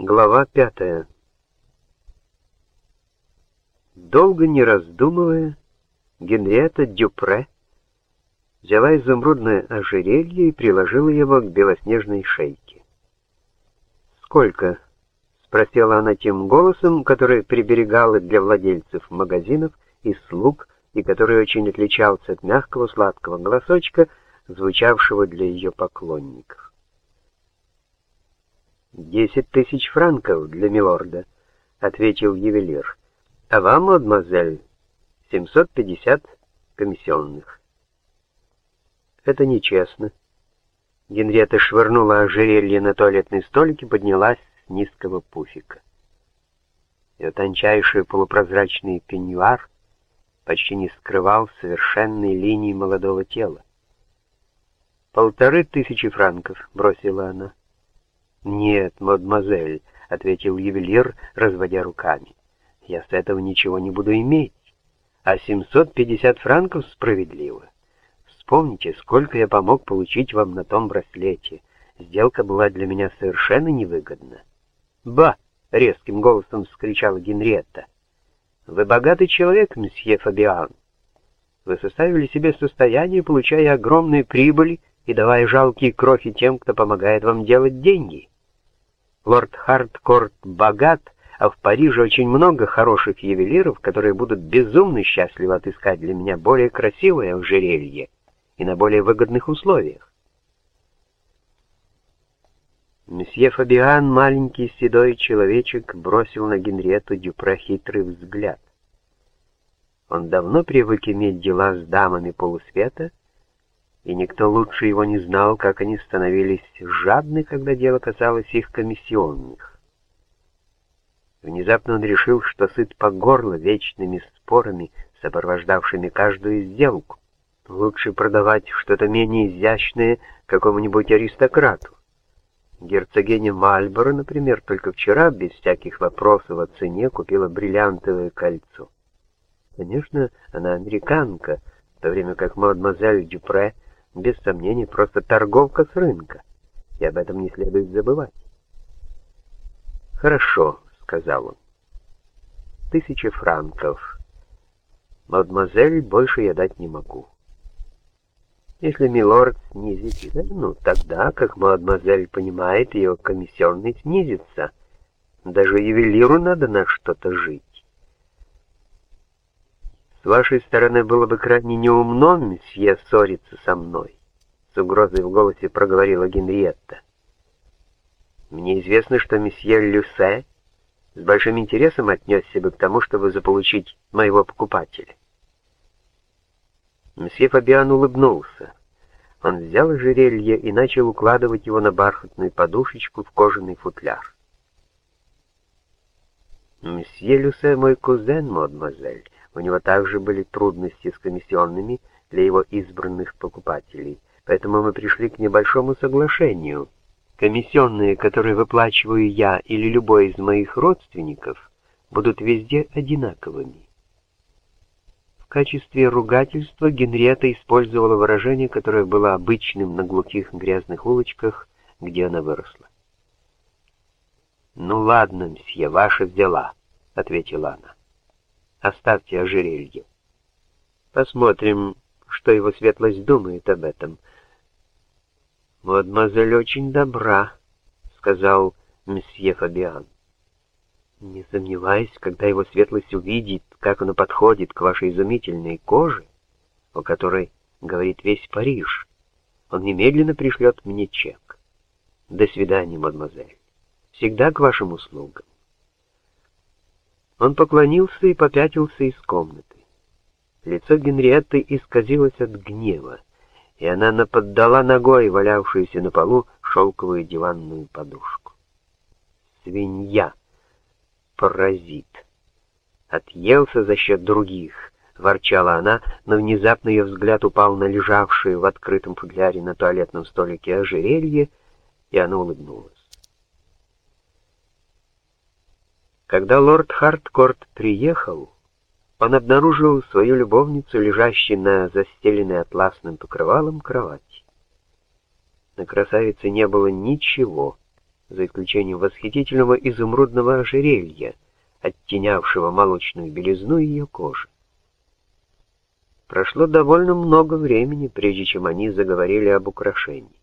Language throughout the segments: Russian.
Глава пятая. Долго не раздумывая, Генриетта Дюпре взяла изумрудное ожерелье и приложила его к белоснежной шейке. «Сколько?» — спросила она тем голосом, который приберегала для владельцев магазинов и слуг, и который очень отличался от мягкого сладкого голосочка, звучавшего для ее поклонников. «Десять тысяч франков для милорда», — ответил ювелир. «А вам, мадемуазель, семьсот пятьдесят комиссионных». «Это нечестно». Генриетта швырнула ожерелье на туалетный столик и поднялась с низкого пуфика. Ее тончайший полупрозрачный пеньюар почти не скрывал совершенной линии молодого тела. «Полторы тысячи франков», — бросила она. «Нет, мадемуазель», — ответил ювелир, разводя руками. «Я с этого ничего не буду иметь, а 750 франков справедливо. Вспомните, сколько я помог получить вам на том браслете. Сделка была для меня совершенно невыгодна». «Ба!» — резким голосом вскричала Генриетта. «Вы богатый человек, месье Фабиан. Вы составили себе состояние, получая огромные прибыли и давая жалкие крохи тем, кто помогает вам делать деньги. Лорд Хардкорт богат, а в Париже очень много хороших ювелиров, которые будут безумно счастливы отыскать для меня более красивое ожерелье и на более выгодных условиях. Месье Фабиан, маленький седой человечек, бросил на Генриетту Дюпре хитрый взгляд. Он давно привык иметь дела с дамами полусвета, и никто лучше его не знал, как они становились жадны, когда дело касалось их комиссионных. Внезапно он решил, что сыт по горло вечными спорами, сопровождавшими каждую сделку. Лучше продавать что-то менее изящное какому-нибудь аристократу. Герцогиня Мальборо, например, только вчера, без всяких вопросов о цене, купила бриллиантовое кольцо. Конечно, она американка, в то время как мадемуазель Дюпре — без сомнений, просто торговка с рынка, и об этом не следует забывать. «Хорошо», — сказал он. «Тысяча франков. Мадемуазель больше я дать не могу». Если милорд снизит, ну, тогда, как мадемуазель понимает, ее комиссионный снизится. Даже ювелиру надо на что-то жить. С вашей стороны было бы крайне неумно, месье, ссориться со мной, — с угрозой в голосе проговорила Генриетта. Мне известно, что месье Люсе с большим интересом отнесся бы к тому, чтобы заполучить моего покупателя. Месье Фабиан улыбнулся. Он взял ожерелье и начал укладывать его на бархатную подушечку в кожаный футляр. «Месье Люсе мой кузен, мадемуазель. У него также были трудности с комиссионными для его избранных покупателей, поэтому мы пришли к небольшому соглашению. Комиссионные, которые выплачиваю я или любой из моих родственников, будут везде одинаковыми. В качестве ругательства Генриетта использовала выражение, которое было обычным на глухих грязных улочках, где она выросла. «Ну ладно, мсье, ваша взяла», — ответила она. Оставьте ожерелье. Посмотрим, что его светлость думает об этом. «Мадемуазель очень добра», — сказал месье Фабиан. «Не сомневаюсь, когда его светлость увидит, как оно подходит к вашей изумительной коже, о которой говорит весь Париж, он немедленно пришлет мне чек. До свидания, мадемуазель. Всегда к вашим услугам». Он поклонился и попятился из комнаты. Лицо Генриетты исказилось от гнева, и она наподдала ногой валявшуюся на полу шелковую диванную подушку. Свинья! Паразит! Отъелся за счет других, ворчала она, но внезапно ее взгляд упал на лежавшее в открытом футляре на туалетном столике ожерелье, и она улыбнулась. Когда лорд Харткорт приехал, он обнаружил свою любовницу, лежащей на застеленной атласным покрывалом кровати. На красавице не было ничего, за исключением восхитительного изумрудного ожерелья, оттенявшего молочную белизну ее кожи. Прошло довольно много времени, прежде чем они заговорили об украшении.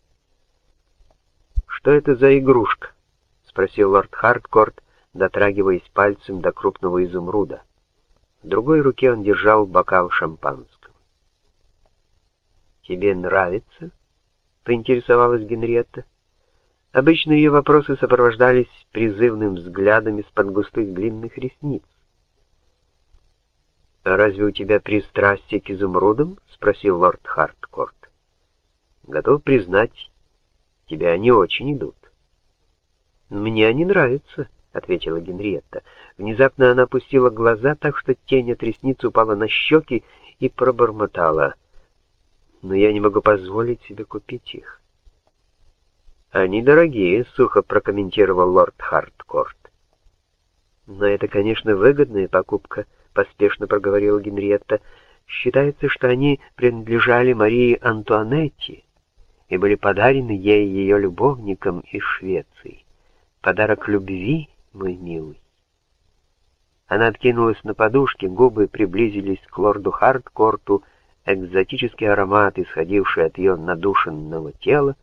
«Что это за игрушка?» — спросил лорд Харткорт, дотрагиваясь пальцем до крупного изумруда. В другой руке он держал бокал шампанского. «Тебе нравится?» — поинтересовалась Генриетта. Обычно ее вопросы сопровождались призывным взглядом из-под густых длинных ресниц. «А разве у тебя пристрастие к изумрудам?» — спросил лорд Харткорт. «Готов признать, тебя они очень идут». «Мне они нравятся», — ответила Генриетта. Внезапно она опустила глаза так, что тень от ресниц упала на щеки и пробормотала. «Но я не могу позволить себе купить их». «Они дорогие», — сухо прокомментировал лорд Харткорт. «Но это, конечно, выгодная покупка», — поспешно проговорила Генриетта. «Считается, что они принадлежали Марии Антуанетте и были подарены ей ее любовником из Швеции. Подарок любви, мой милый». Она откинулась на подушке, губы приблизились к лорду Харткорту, экзотический аромат, исходивший от ее надушенного тела,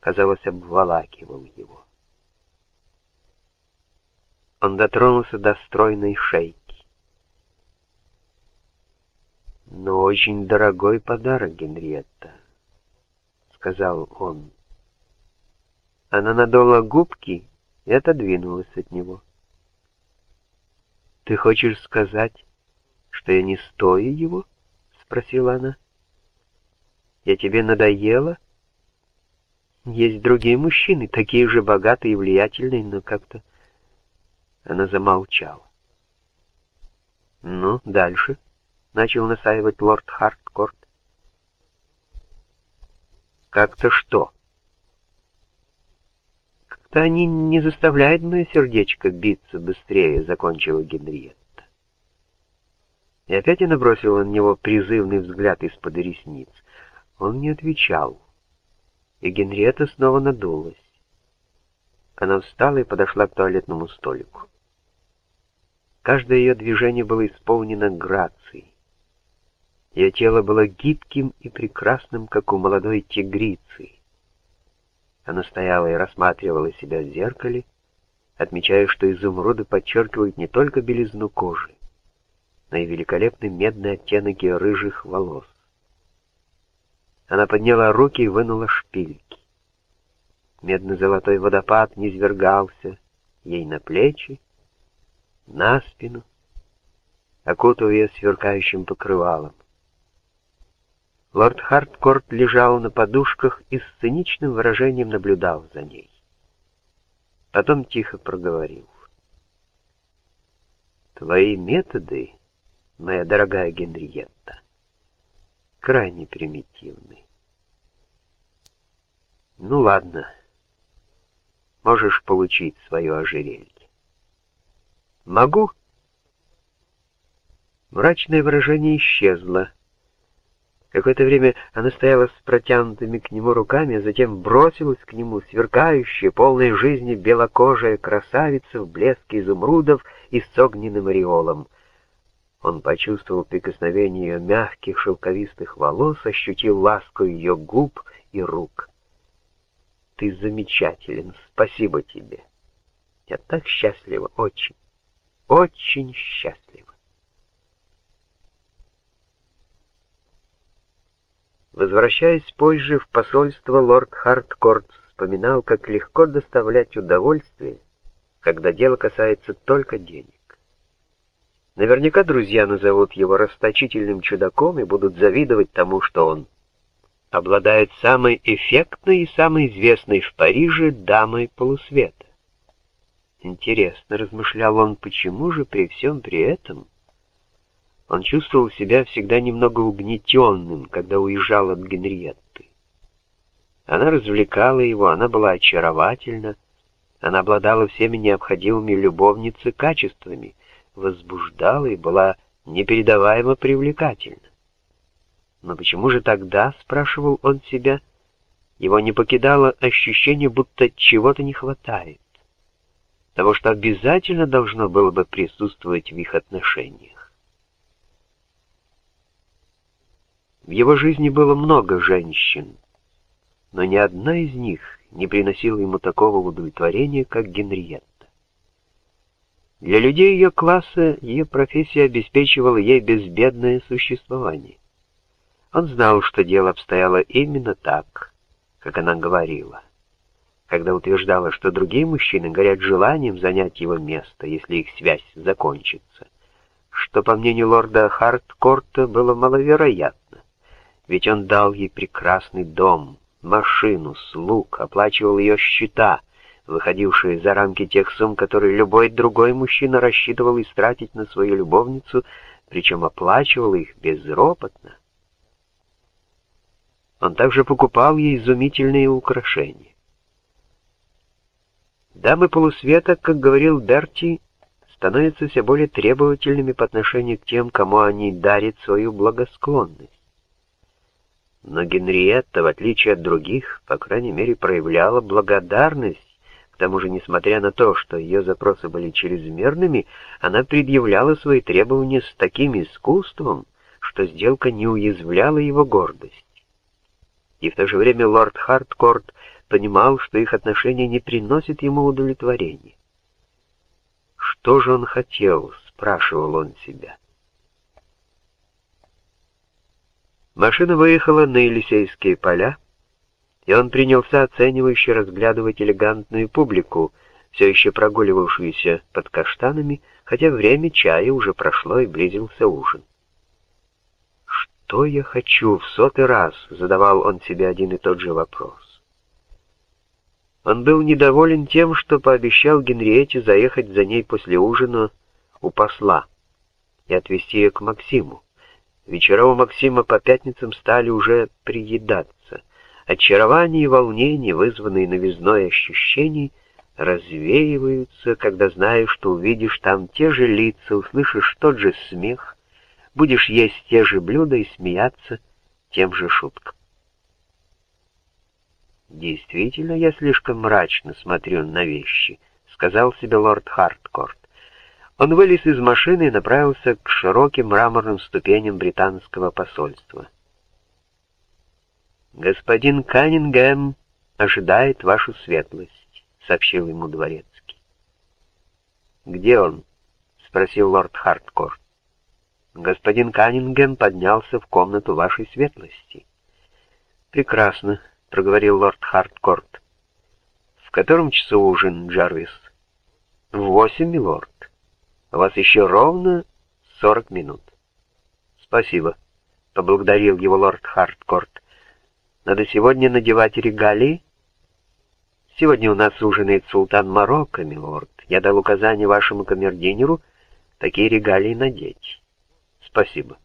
казалось, обволакивал его. Он дотронулся до стройной шейки. «Но очень дорогой подарок, Генриетта», — сказал он. Она надула губки и отодвинулась от него. «Ты хочешь сказать, что я не стою его?» — спросила она. «Я тебе надоела?» Есть другие мужчины, такие же богатые и влиятельные, но как-то...» Она замолчала. «Ну, дальше», — начал насаивать лорд Харткорт. «Как-то что?» «Как-то они не заставляют мое сердечко биться быстрее», — закончила Генриетта. И опять она бросила на него призывный взгляд из-под ресниц. Он не отвечал, и Генриетта снова надулась. Она встала и подошла к туалетному столику. Каждое ее движение было исполнено грацией. Ее тело было гибким и прекрасным, как у молодой тигрицы. Она стояла и рассматривала себя в зеркале, отмечая, что изумруды подчеркивают не только белизну кожи, но и великолепный медный оттенок ее рыжих волос. Она подняла руки и вынула шпильки. Медно-золотой водопад низвергался ей на плечи, на спину, окутывая сверкающим покрывалом. Лорд Харткорт лежал на подушках и с циничным выражением наблюдал за ней. Потом тихо проговорил. «Твои методы, моя дорогая Генриетта, крайне примитивны. Ну ладно, можешь получить свое ожерелье. Могу? Мрачное выражение исчезло. Какое-то время она стояла с протянутыми к нему руками, а затем бросилась к нему, сверкающая, полная жизни белокожая красавица в блеске изумрудов и с огненным ореолом. Он почувствовал прикосновение ее мягких шелковистых волос, ощутил ласку ее губ и рук. «Ты замечателен, спасибо тебе. Я так счастлива, очень, очень счастлива». Возвращаясь позже в посольство, лорд Харткорт вспоминал, как легко доставлять удовольствие, когда дело касается только денег. Наверняка друзья назовут его расточительным чудаком и будут завидовать тому, что он обладает самой эффектной и самой известной в Париже дамой полусвета. Интересно, размышлял он, почему же при всем при этом он чувствовал себя всегда немного угнетенным, когда уезжал от Генриетты. Она развлекала его, она была очаровательна, она обладала всеми необходимыми любовницы качествами — возбуждала и была непередаваемо привлекательна. Но почему же тогда, спрашивал он себя, Его не покидало ощущение, будто чего-то не хватает, того, что обязательно должно было бы присутствовать в их отношениях. В его жизни было много женщин, но ни одна из них не приносила ему такого удовлетворения, как Генриетта. Для людей ее класса ее профессия обеспечивала ей безбедное существование. Он знал, что дело обстояло именно так, как она говорила, когда утверждала, что другие мужчины горят желанием занять его место, если их связь закончится, что, по мнению лорда Харткорта, было маловероятно, ведь он дал ей прекрасный дом, машину, слуг, оплачивал ее счета, выходившие за рамки тех сумм, которые любой другой мужчина рассчитывал истратить на свою любовницу, причем оплачивал их безропотно. Он также покупал ей изумительные украшения. Дамы полусвета, как говорил Берти, становятся все более требовательными по отношению к тем, кому они дарят свою благосклонность. Но Генриетта, в отличие от других, по крайней мере, проявляла благодарность к тому же, несмотря на то, что ее запросы были чрезмерными, она предъявляла свои требования с таким искусством, что сделка не уязвляла его гордость. И в то же время лорд Харткорт понимал, что их отношения не приносят ему удовлетворения. Что же он хотел, спрашивал он себя. Машина выехала на Елисейские поля, и он принялся оценивающе разглядывать элегантную публику, все еще прогуливавшуюся под каштанами, хотя время чая уже прошло и близился ужин. «Что я хочу в сотый раз?» — задавал он себе один и тот же вопрос. Он был недоволен тем, что пообещал Генриете заехать за ней после ужина у посла и отвезти ее к Максиму. Вечера у Максима по пятницам стали уже приедаться. Очарование и волнение, вызванные новизной ощущений, развеиваются, когда знаешь, что увидишь там те же лица, услышишь тот же смех, будешь есть те же блюда и смеяться тем же шуткам. «Действительно, я слишком мрачно смотрю на вещи», — сказал себе лорд Харткорт. Он вылез из машины и направился к широким мраморным ступеням британского посольства. «Господин Каннингем ожидает вашу светлость», — сообщил ему дворецкий. «Где он?» — спросил лорд Харткорт. «Господин Каннингем поднялся в комнату вашей светлости». «Прекрасно», — проговорил лорд Харткорт. «В котором часу ужин, Джарвис?» «В восемь, милорд. У вас еще ровно сорок минут». «Спасибо», — поблагодарил его лорд Харткорт. Надо сегодня надевать регалии? Сегодня у нас ужинает султан Марокко, милорд. Я дал указание вашему камердинеру такие регалии надеть. Спасибо,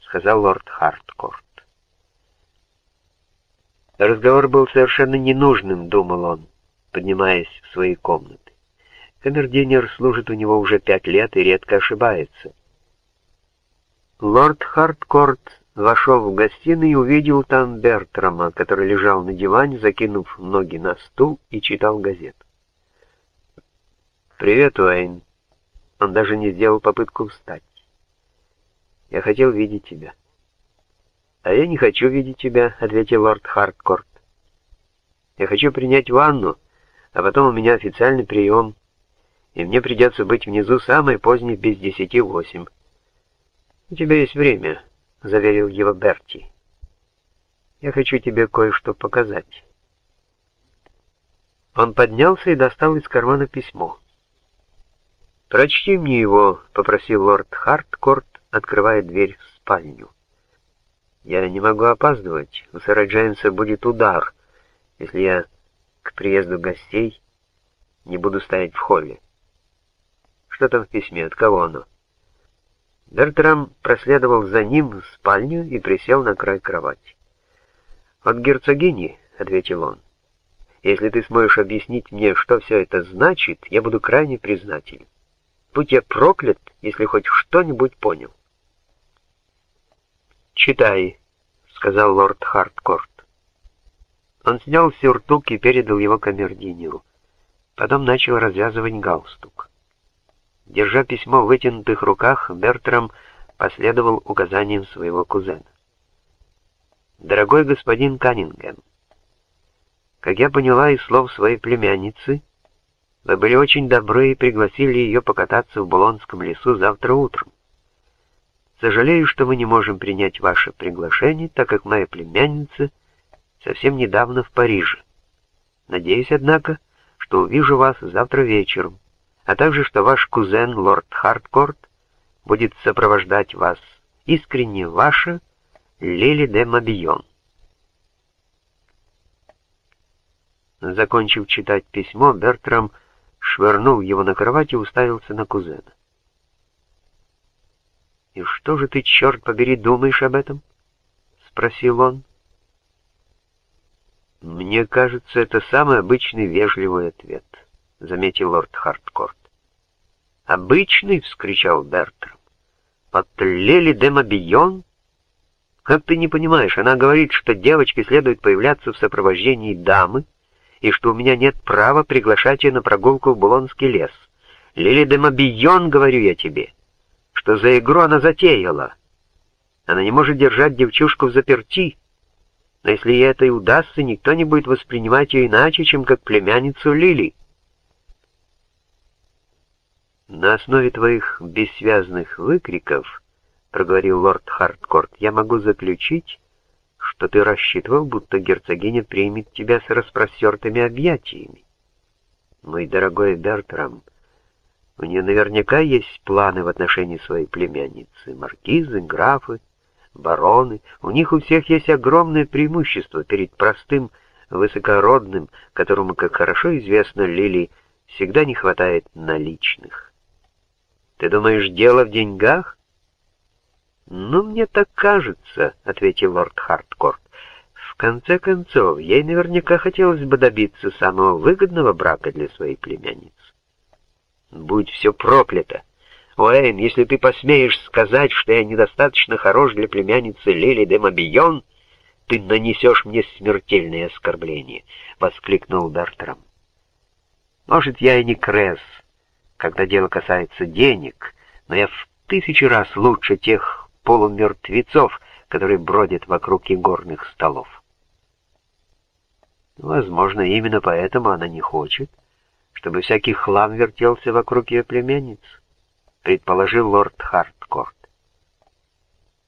сказал лорд Харткорт. Разговор был совершенно ненужным, думал он, поднимаясь в свои комнаты. Камердинер служит у него уже пять лет и редко ошибается. Лорд Харткорт вошел в гостиную и увидел там Бертрама, который лежал на диване, закинув ноги на стул и читал газету. «Привет, Уэйн». Он даже не сделал попытку встать. «Я хотел видеть тебя». «А я не хочу видеть тебя», — ответил лорд Харткорт. «Я хочу принять ванну, а потом у меня официальный прием, и мне придется быть внизу самое позднее без десяти восемь. У тебя есть время». — заверил его Берти. «Я хочу тебе кое-что показать». Он поднялся и достал из кармана письмо. «Прочти мне его», — попросил лорд Харткорт, открывая дверь в спальню. «Я не могу опаздывать. У сэра Джеймса будет удар, если я к приезду гостей не буду стоять в холле. Что там в письме? От кого оно?» Бертрам проследовал за ним в спальню и присел на край кровати. «От герцогини», — ответил он. «Если ты сможешь объяснить мне, что все это значит, я буду крайне признателен. Будь я проклят, если хоть что-нибудь понял». «Читай», — сказал лорд Харткорт. Он снял сюртук и передал его камердинеру. Потом начал развязывать галстук. Держа письмо в вытянутых руках, Бертрам последовал указаниям своего кузена. «Дорогой господин Каннингем, как я поняла из слов своей племянницы, вы были очень добры и пригласили ее покататься в Булонском лесу завтра утром. Сожалею, что мы не можем принять ваше приглашение, так как моя племянница совсем недавно в Париже. Надеюсь, однако, что увижу вас завтра вечером, а также, что ваш кузен, лорд Харткорт, будет сопровождать вас. Искренне ваша Лили де Мобион. Закончив читать письмо, Бертрам швырнул его на кровать и уставился на кузена. «И что же ты, черт побери, думаешь об этом?» — спросил он. «Мне кажется, это самый обычный вежливый ответ», — заметил лорд Харткорт. «Обычный?» — вскричал Бертрам. «Потлели демобион?» «Как ты не понимаешь, она говорит, что девочке следует появляться в сопровождении дамы, и что у меня нет права приглашать ее на прогулку в Булонский лес. Лили демобион, говорю я тебе, что за игру она затеяла. Она не может держать девчушку в заперти, но если ей это и удастся, никто не будет воспринимать ее иначе, чем как племянницу Лили. На основе твоих бессвязных выкриков, — проговорил лорд Харткорт, — я могу заключить, что ты рассчитывал, будто герцогиня примет тебя с распростертыми объятиями. Мой дорогой Бертрам, у нее наверняка есть планы в отношении своей племянницы, маркизы, графы, бароны. У них у всех есть огромное преимущество перед простым высокородным, которому, как хорошо известно, Лили всегда не хватает наличных. Ты думаешь, дело в деньгах? «Ну, мне так кажется», — ответил лорд Харткорт. «В конце концов, ей наверняка хотелось бы добиться самого выгодного брака для своей племянницы». «Будь все проклято! Уэйн, если ты посмеешь сказать, что я недостаточно хорош для племянницы Лили де Мобион, ты нанесешь мне смертельное оскорбление», — воскликнул Бертрам. «Может, я и не крес, когда дело касается денег, но я в тысячи раз лучше тех полумертвецов, которые бродят вокруг игорных столов. Возможно, именно поэтому она не хочет, чтобы всякий хлам вертелся вокруг ее племянниц, предположил лорд Харткорт.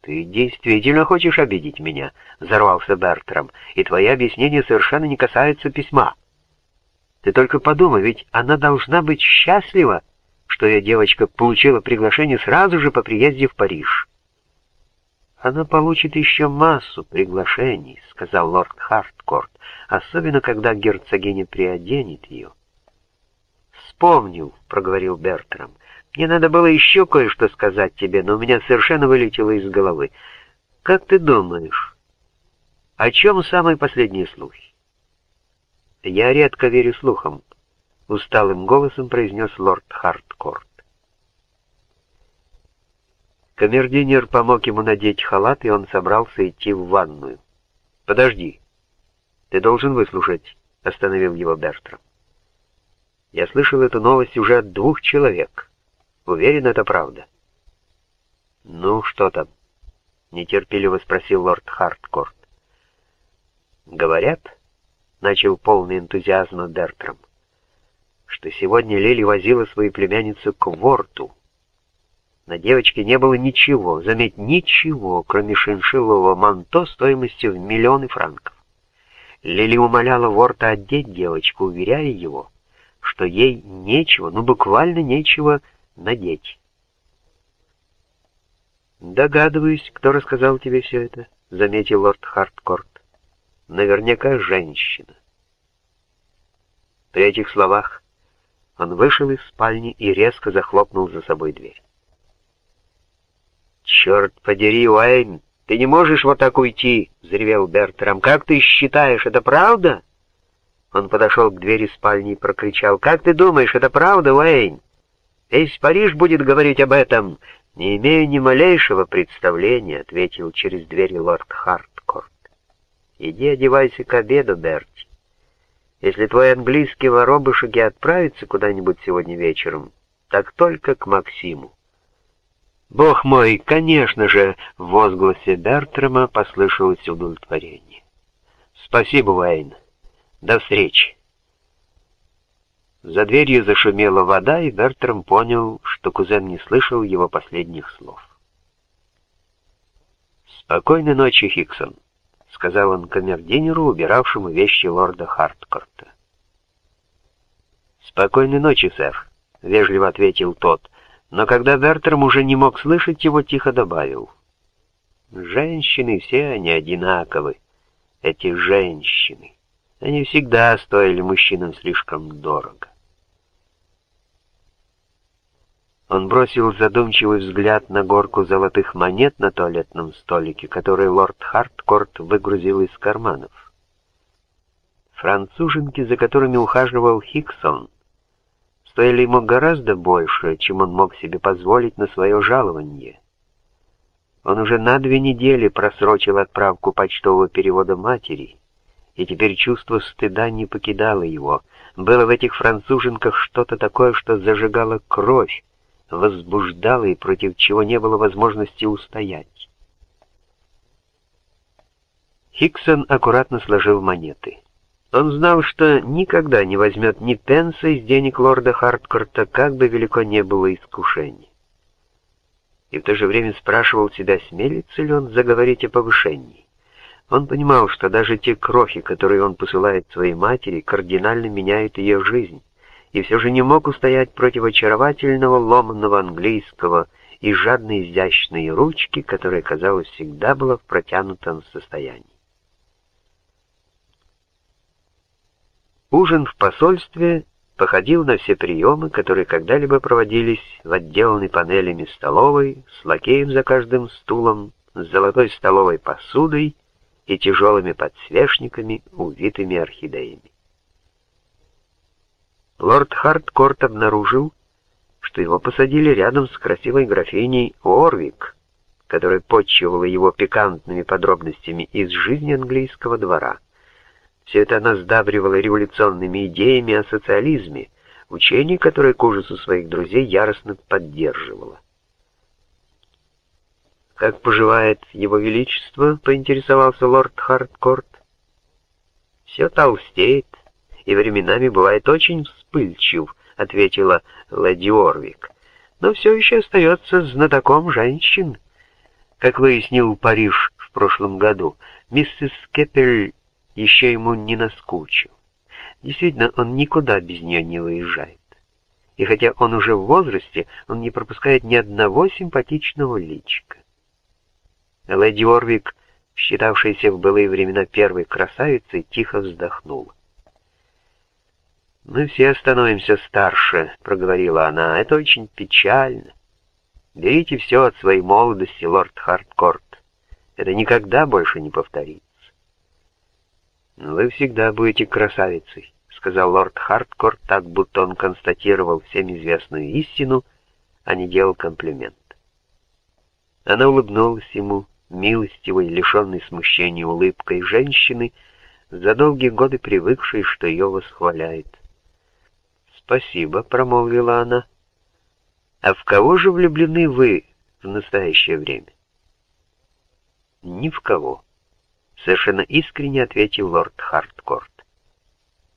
«Ты действительно хочешь обидеть меня?» — взорвался Бертрам, «и твои объяснения совершенно не касаются письма. Ты только подумай, ведь она должна быть счастлива, что ее девочка получила приглашение сразу же по приезде в Париж». «Она получит еще массу приглашений», — сказал лорд Харткорт, «особенно когда герцогиня приоденет ее». «Вспомнил», — проговорил Бертрам. «Мне надо было еще кое-что сказать тебе, но у меня совершенно вылетело из головы. Как ты думаешь, о чем самые последние слухи?» «Я редко верю слухам», — усталым голосом произнес лорд Харткорт. Камердинер помог ему надеть халат, и он собрался идти в ванную. «Подожди. Ты должен выслушать», — остановил его Бертрам. «Я слышал эту новость уже от двух человек. Уверен, это правда». «Ну, что там?» — нетерпеливо спросил лорд Харткорт. «Говорят», — начал полный энтузиазма Бертрам, «что сегодня Лили возила свою племянницу к Ворту». На девочке не было ничего, заметь, ничего, кроме шиншиллового манто стоимостью в миллионы франков. Лили умоляла Ворта одеть девочку, уверяя его, что ей нечего, ну буквально нечего надеть. «Догадываюсь, кто рассказал тебе все это», — заметил лорд Харткорт. «Наверняка женщина». При этих словах он вышел из спальни и резко захлопнул за собой дверь. «Черт подери, Уэйн, ты не можешь вот так уйти!» — взревел Бертрам. «Как ты считаешь, это правда?» Он подошел к двери спальни и прокричал. «Как ты думаешь, это правда, Уэйн? Весь Париж будет говорить об этом!» «Не имею ни малейшего представления», — ответил через дверь лорд Харткорт. Иди одевайся к обеду, Берти. Если твой английский воробышек и отправится куда-нибудь сегодня вечером, так только к Максиму. «Бог мой, конечно же!» — в возгласе Бертрама послышалось удовлетворение. «Спасибо, Уэйн. До встречи!» За дверью зашумела вода, и Бертрам понял, что кузен не слышал его последних слов. «Спокойной ночи, Хиксон», — сказал он камердинеру, убиравшему вещи лорда Харткорта. «Спокойной ночи, сэр», — вежливо ответил тот, но когда Бертрам уже не мог слышать его, тихо добавил. «Женщины все они одинаковы, эти женщины. Они всегда стоили мужчинам слишком дорого». Он бросил задумчивый взгляд на горку золотых монет на туалетном столике, которые лорд Харткорт выгрузил из карманов. Француженки, за которыми ухаживал Хиксон, стоили ему гораздо больше, чем он мог себе позволить на свое жалование. Он уже на две недели просрочил отправку почтового перевода матери, и теперь чувство стыда не покидало его. Было в этих француженках что-то такое, что зажигало кровь, возбуждало и против чего не было возможности устоять. Хиксон аккуратно сложил монеты. Он знал, что никогда не возьмет ни пенса из денег лорда Харткорта, как бы велико не было искушение. И в то же время спрашивал себя, смелится ли он заговорить о повышении. Он понимал, что даже те крохи, которые он посылает своей матери, кардинально меняют ее жизнь и все же не мог устоять против очаровательного ломанного английского и жадной изящной ручки, которая, казалось, всегда была в протянутом состоянии. Ужин в посольстве походил на все приемы, которые когда-либо проводились в отделанной панелями столовой, с лакеем за каждым стулом, с золотой столовой посудой и тяжелыми подсвечниками, увитыми орхидеями. Лорд Харткорт обнаружил, что его посадили рядом с красивой графиней Уорвик, которая подчивала его пикантными подробностями из жизни английского двора. Все это она сдабривала революционными идеями о социализме, учение, которое к ужасу своих друзей яростно поддерживала. «Как поживает его величество?» — поинтересовался лорд Харткорт. «Все толстеет, и временами бывает очень вспыльчив», — ответила леди Орвик. «Но все еще остается знатоком женщин. Как выяснил Париж в прошлом году, миссис Кеппель еще ему не наскучил. Действительно, он никуда без нее не выезжает. И хотя он уже в возрасте, он не пропускает ни одного симпатичного личика. Леди Орвик, считавшаяся в былые времена первой красавицей, тихо вздохнула. «Мы все становимся старше», — проговорила она. «Это очень печально. Берите все от своей молодости, лорд Харткорт. Это никогда больше не повторится». «Вы всегда будете красавицей», — сказал лорд Харткорт, так будто он констатировал всем известную истину, а не делал комплимент. Она улыбнулась ему, милостивой, лишенной смущения улыбкой женщины, за долгие годы привыкшей, что ее восхваляет. «Спасибо», — промолвила она. «А в кого же влюблены вы в настоящее время?» «Ни в кого», — совершенно искренне ответил лорд Харткорт.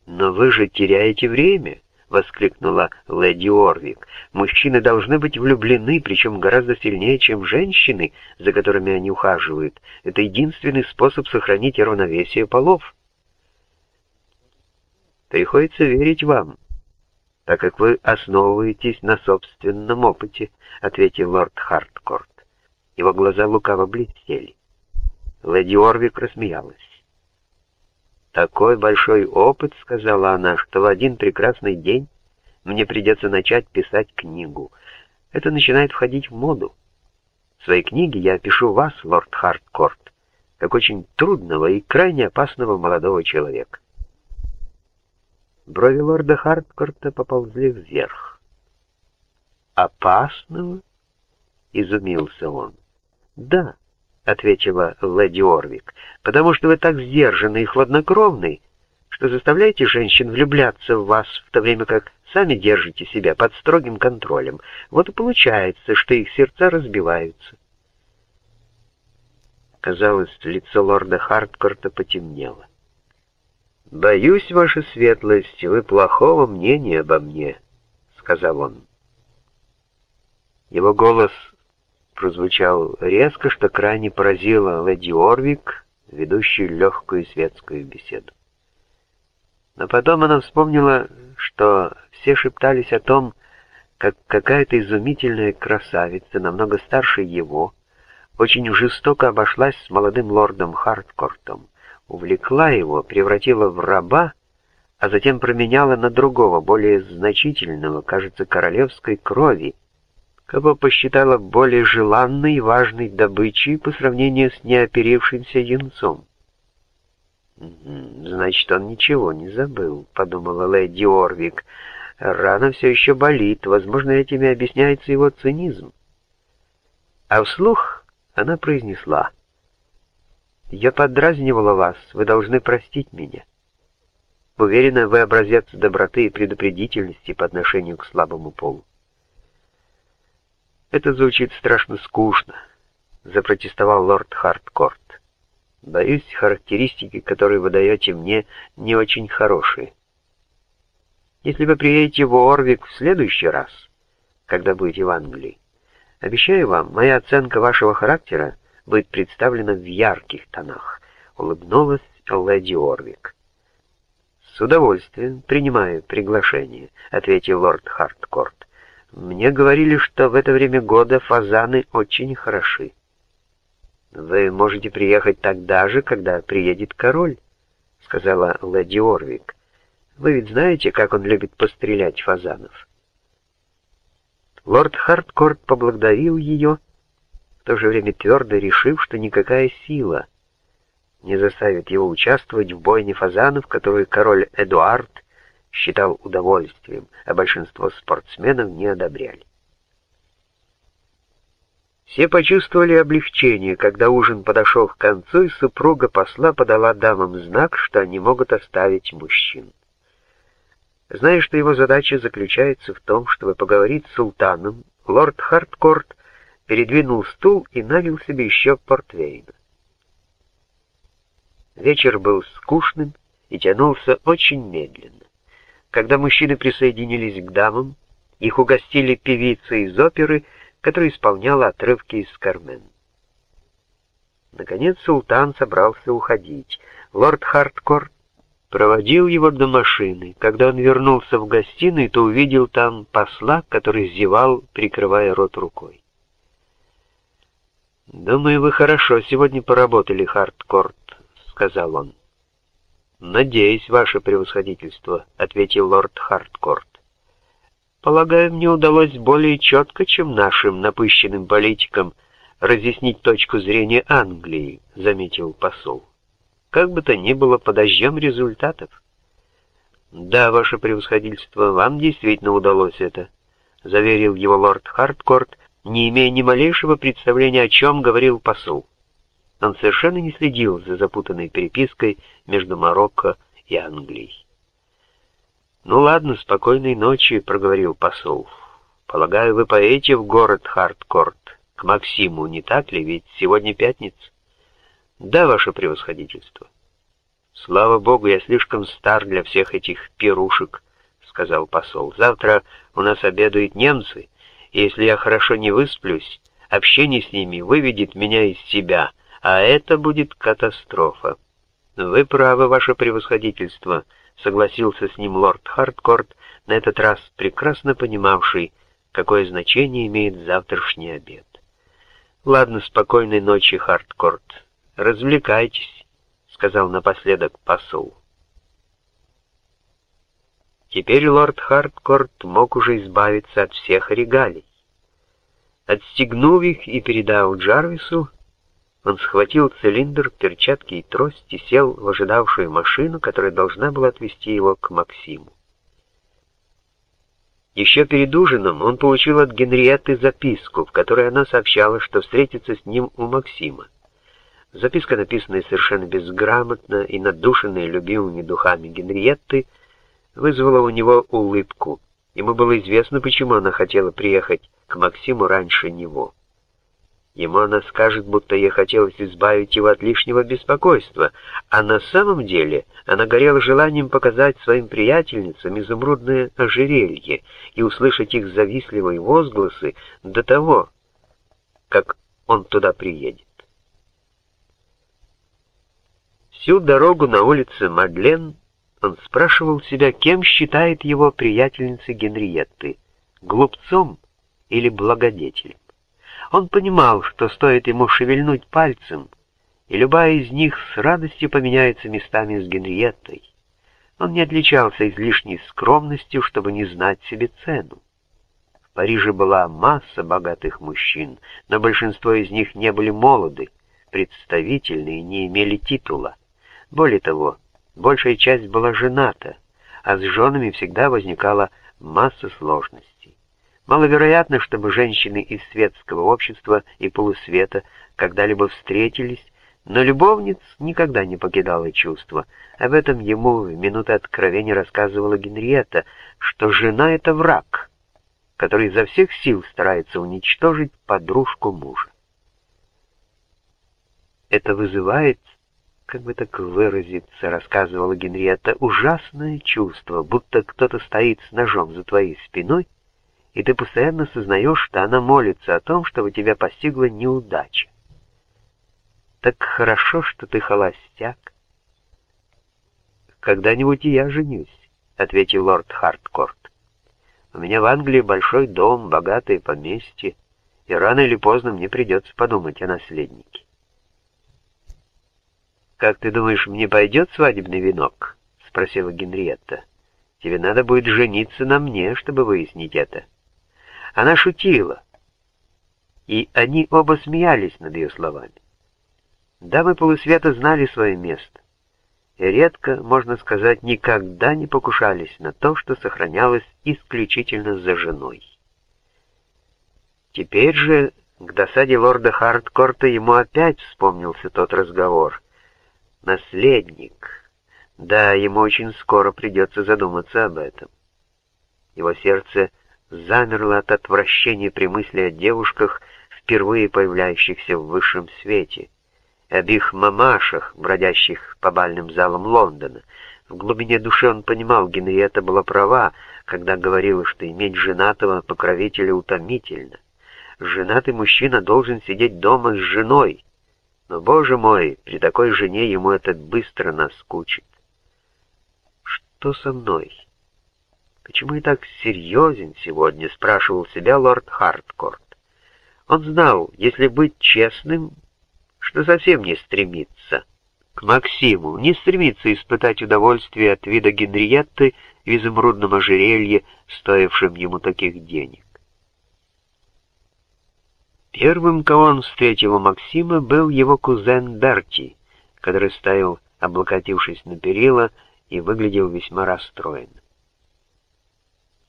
«Но вы же теряете время», — воскликнула леди Орвик. «Мужчины должны быть влюблены, причем гораздо сильнее, чем женщины, за которыми они ухаживают. Это единственный способ сохранить равновесие полов». «Приходится верить вам», так как вы основываетесь на собственном опыте», — ответил лорд Харткорт. Его глаза лукаво блестели. Леди Орвик рассмеялась. «Такой большой опыт», — сказала она, — «что в один прекрасный день мне придется начать писать книгу. Это начинает входить в моду. В своей книге я опишу вас, лорд Харткорт, как очень трудного и крайне опасного молодого человека. Брови лорда Харткорта поползли вверх. «Опасного?» — изумился он. «Да, — ответила леди Орвик, — «потому что вы так сдержанный и хладнокровный, что заставляете женщин влюбляться в вас, в то время как сами держите себя под строгим контролем. Вот и получается, что их сердца разбиваются». Казалось, лицо лорда Харткорта потемнело. «Боюсь, ваша светлость, вы плохого мнения обо мне», — сказал он. Его голос прозвучал резко, что крайне поразило леди Орвик, ведущую легкую светскую беседу. Но потом она вспомнила, что все шептались о том, как какая-то изумительная красавица, намного старше его, очень жестоко обошлась с молодым лордом Харткортом, увлекла его, превратила в раба, а затем променяла на другого, более значительного, кажется, королевской крови, кого посчитала более желанной и важной добычей по сравнению с неоперившимся юнцом. «Значит, он ничего не забыл», — подумала леди Орвик. «Рана все еще болит. Возможно, этим и объясняется его цинизм». А вслух она произнесла. «Я подразнивала вас. Вы должны простить меня. Уверена, вы образец доброты и предупредительности по отношению к слабому полу. «Это звучит страшно скучно», — запротестовал лорд Харткорт. «Боюсь, характеристики, которые вы даете мне, не очень хорошие. Если вы приедете в Орвик в следующий раз, когда будете в Англии, обещаю вам, моя оценка вашего характера будет представлена в ярких тонах», — улыбнулась леди Орвик. «С удовольствием принимаю приглашение», — ответил лорд Харткорт. Мне говорили, что в это время года фазаны очень хороши. Вы можете приехать тогда же, когда приедет король, сказала леди Орвик. Вы ведь знаете, как он любит пострелять фазанов. Лорд Харткорт поблагодарил ее, в то же время твердо решив, что никакая сила не заставит его участвовать в бойне фазанов, которую король Эдуард считал удовольствием, а большинство спортсменов не одобряли. Все почувствовали облегчение, когда ужин подошел к концу, и супруга посла подала дамам знак, что они могут оставить мужчин. Зная, что его задача заключается в том, чтобы поговорить с султаном, лорд Харткорт передвинул стул и налил себе еще портвейна. Вечер был скучным и тянулся очень медленно. Когда мужчины присоединились к дамам, их угостили певица из оперы, которая исполняла отрывки из «Кармен». Наконец султан собрался уходить. Лорд Харткорт проводил его до машины. Когда он вернулся в гостиную, то увидел там посла, который зевал, прикрывая рот рукой. «Думаю, вы хорошо сегодня поработали, Харткорт», — сказал он. «Надеюсь, ваше превосходительство», — ответил лорд Харткорт. «Полагаю, мне удалось более четко, чем нашим напыщенным политикам, разъяснить точку зрения Англии», — заметил посол. «Как бы то ни было, подождем результатов». «Да, ваше превосходительство, вам действительно удалось это», — заверил его лорд Харткорт, не имея ни малейшего представления, о чем говорил посол. Он совершенно не следил за запутанной перепиской между Марокко и Англией. «Ну ладно, спокойной ночи», — проговорил посол. «Полагаю, вы поедете в город Хардкорт, к Максиму, не так ли? Ведь сегодня пятница». «Да, ваше превосходительство». «Слава богу, я слишком стар для всех этих пирушек», — сказал посол. «Завтра у нас обедают немцы, если я хорошо не высплюсь, общение с ними выведет меня из себя» А это будет катастрофа. Вы правы, ваше превосходительство, согласился с ним лорд Хардкорт, на этот раз прекрасно понимавший, какое значение имеет завтрашний обед. Ладно, спокойной ночи, Хардкорт. Развлекайтесь, сказал напоследок посол. Теперь лорд Хардкорт мог уже избавиться от всех регалий. Отстегнув их и передав Джарвису, он схватил цилиндр, перчатки и трость и сел в ожидавшую машину, которая должна была отвезти его к Максиму. Еще перед ужином он получил от Генриетты записку, в которой она сообщала, что встретится с ним у Максима. Записка, написанная совершенно безграмотно и надушенная любимыми духами Генриетты, вызвала у него улыбку. Ему было известно, почему она хотела приехать к Максиму раньше него. Ему она скажет, будто ей хотелось избавить его от лишнего беспокойства, а на самом деле она горела желанием показать своим приятельницам изумрудное ожерелье и услышать их завистливые возгласы до того, как он туда приедет. Всю дорогу на улице Мадлен он спрашивал себя, кем считает его приятельница Генриетты — глупцом или благодетелем. Он понимал, что стоит ему шевельнуть пальцем, и любая из них с радостью поменяется местами с Генриеттой. Он не отличался излишней скромностью, чтобы не знать себе цену. В Париже была масса богатых мужчин, но большинство из них не были молоды, представительны и не имели титула. Более того, большая часть была жената, а с женами всегда возникала масса сложностей. Маловероятно, чтобы женщины из светского общества и полусвета когда-либо встретились, но любовниц никогда не покидало чувство. Об этом ему в минуты откровения рассказывала Генриетта, что жена — это враг, который изо всех сил старается уничтожить подружку мужа. Это вызывает как бы так выразиться, рассказывала Генриетта, ужасное чувство, будто кто-то стоит с ножом за твоей спиной, и ты постоянно сознаешь, что она молится о том, чтобы тебя постигла неудача. Так хорошо, что ты холостяк. Когда-нибудь и я женюсь, — ответил лорд Харткорт. У меня в Англии большой дом, богатое поместье, и рано или поздно мне придется подумать о наследнике. «Как ты думаешь, мне пойдет свадебный венок?» — спросила Генриетта. «Тебе надо будет жениться на мне, чтобы выяснить это». Она шутила, и они оба смеялись над ее словами. Дамы полусвета знали свое место, и редко, можно сказать, никогда не покушались на то, что сохранялось исключительно за женой. Теперь же, к досаде лорда Харткорта, ему опять вспомнился тот разговор — наследник. Да, ему очень скоро придется задуматься об этом. Его сердце замерло от отвращения при мысли о девушках, впервые появляющихся в высшем свете, об их мамашах, бродящих по бальным залам Лондона. В глубине души он понимал, Генриетта была права, когда говорила, что иметь женатого покровителя утомительно. Женатый мужчина должен сидеть дома с женой, но, боже мой, при такой жене ему это быстро наскучит. Что со мной? Почему я так серьезен сегодня, спрашивал себя лорд Харткорт. Он знал, если быть честным, что совсем не стремится к Максиму, не стремится испытать удовольствие от вида Генриетты в изумрудном ожерелье, стоившем ему таких денег. Первым, кого он встретил у Максима, был его кузен Берти, который стоял, облокотившись на перила, и выглядел весьма расстроен.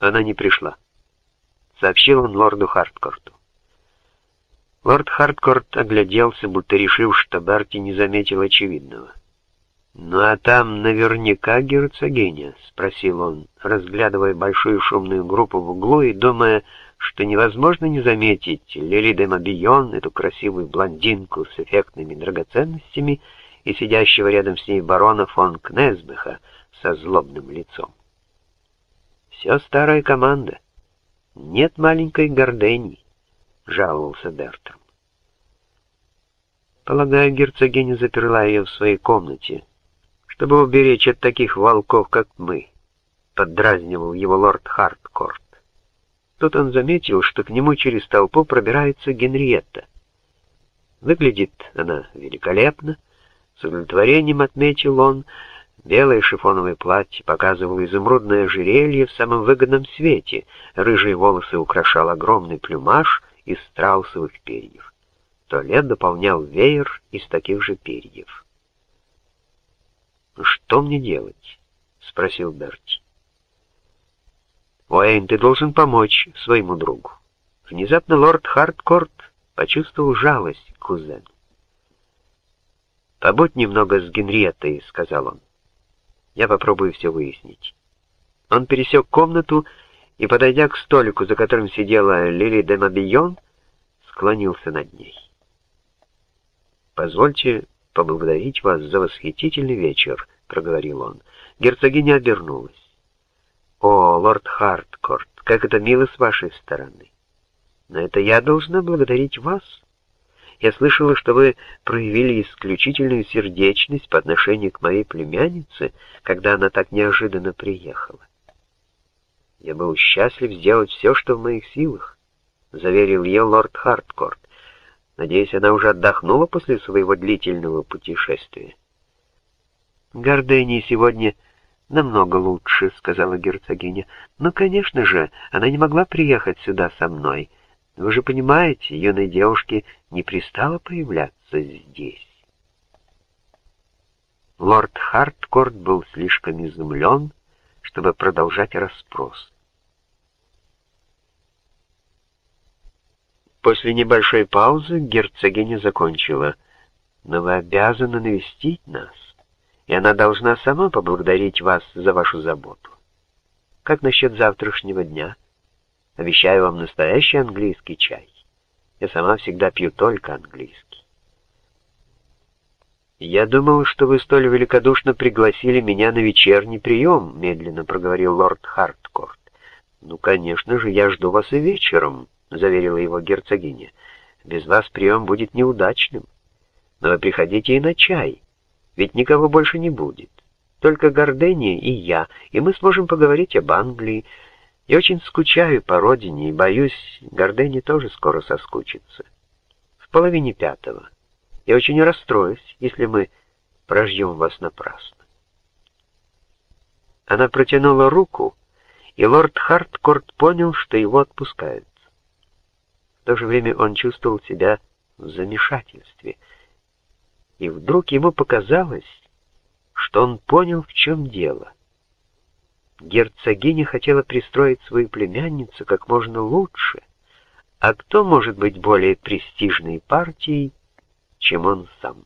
Она не пришла, сообщил он лорду Харткорту. Лорд Харткорт огляделся, будто решив, что Берти не заметил очевидного. «Ну а там наверняка герцогиня?» — спросил он, разглядывая большую шумную группу в углу и думая, что невозможно не заметить Лили де Мобион, эту красивую блондинку с эффектными драгоценностями, и сидящего рядом с ней барона фон Кнесбеха со злобным лицом. «Все старая команда. Нет маленькой гордыни», — жаловался Бертрам. Полагаю, герцогиня заперла ее в своей комнате, чтобы уберечь от таких волков, как мы, — поддразнивал его лорд Харткорт. Тут он заметил, что к нему через толпу пробирается Генриетта. Выглядит она великолепно, с удовлетворением отметил он, белое шифоновое платье показывало изумрудное ожерелье в самом выгодном свете, рыжие волосы украшал огромный плюмаж из страусовых перьев. Туалет дополнял веер из таких же перьев. «Что мне делать?» — спросил Берти. Уэйн, ты должен помочь своему другу. Внезапно лорд Харткорт почувствовал жалость к кузену. «Побудь немного с Генриеттой», — сказал он. «Я попробую все выяснить». Он пересек комнату и, подойдя к столику, за которым сидела Лили де Мобильон, склонился над ней. «Позвольте поблагодарить вас за восхитительный вечер», — проговорил он. Герцогиня обернулась. «О, лорд Харткорт, как это мило с вашей стороны! Но это я должна благодарить вас. Я слышала, что вы проявили исключительную сердечность по отношению к моей племяннице, когда она так неожиданно приехала. Я был счастлив сделать все, что в моих силах, — заверил ее лорд Харткорт. Надеюсь, она уже отдохнула после своего длительного путешествия. Гордыни сегодня намного лучше», — сказала герцогиня. «Но, конечно же, она не могла приехать сюда со мной. Вы же понимаете, юной девушке не пристало появляться здесь». Лорд Харткорт был слишком изумлен, чтобы продолжать расспрос. После небольшой паузы герцогиня закончила. «Но вы обязаны навестить нас, и она должна сама поблагодарить вас за вашу заботу. Как насчет завтрашнего дня? Обещаю вам настоящий английский чай. Я сама всегда пью только английский». «Я думал, что вы столь великодушно пригласили меня на вечерний прием», — медленно проговорил лорд Харткорт. «Ну, конечно же, я жду вас и вечером». — заверила его герцогиня. «Без вас прием будет неудачным. Но вы приходите и на чай, ведь никого больше не будет. Только Гордения и я, и мы сможем поговорить об Англии. Я очень скучаю по родине и боюсь, Гордения тоже скоро соскучится. В половине пятого. Я очень расстроюсь, если мы прожьем вас напрасно». Она протянула руку, и лорд Харткорт понял, что его отпускают. В то же время он чувствовал себя в замешательстве. И вдруг ему показалось, что он понял, в чем дело. Герцогиня хотела пристроить свою племянницу как можно лучше, а кто может быть более престижной партией, чем он сам?